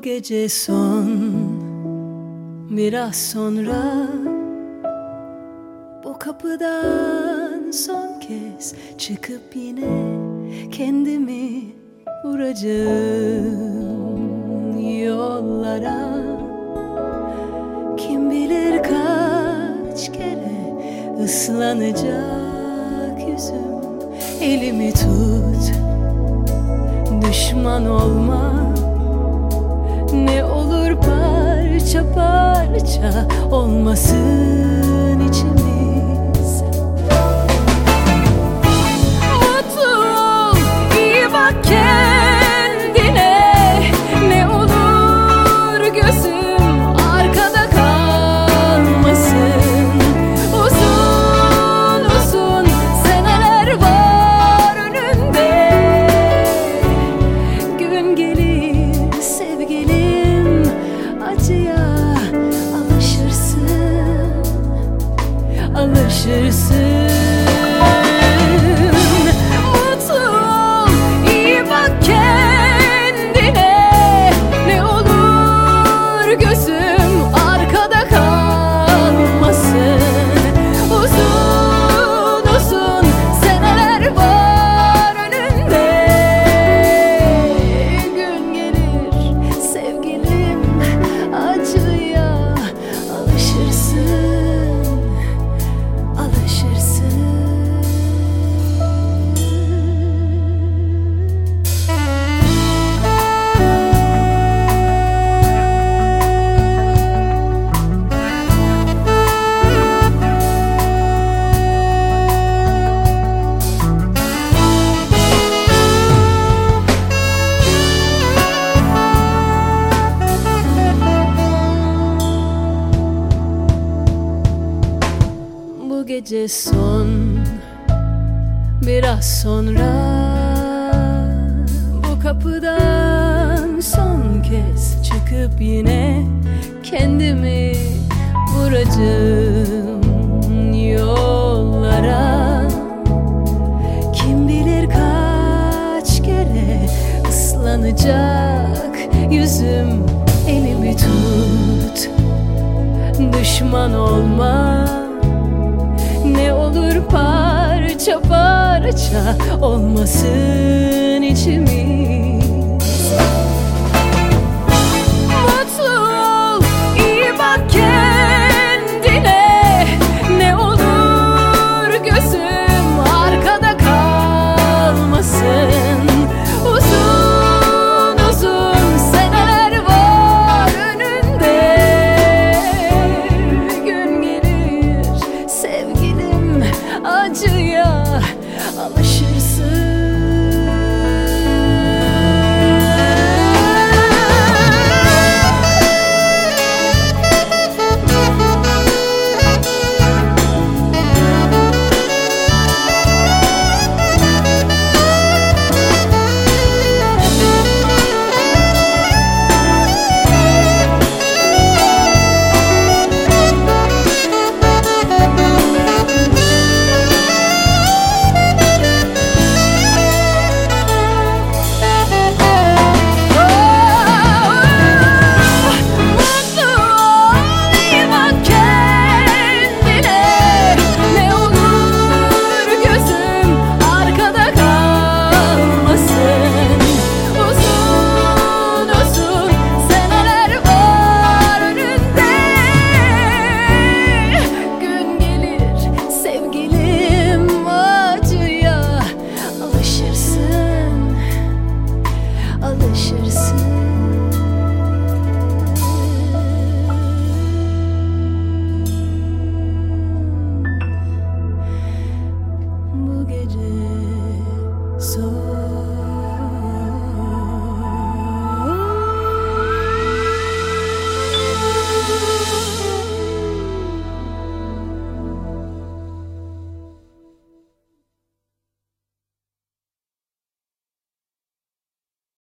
gece son biraz sonra. Bu kapıdan son kez çıkıp yine kendimi vuracağım yollara. Kim bilir kaç kere ıslanacak yüzüm. Elimi tut düşman olma ne olur parça parça olmasın içimiz Bu gece son biraz sonra. Bu kapıdan son kez çıkıp yine kendimi vuracağım yollara. Kim bilir kaç kere ıslanacak yüzüm elimi tut. Düşman olma. ne olur parça parça olmasın içimiz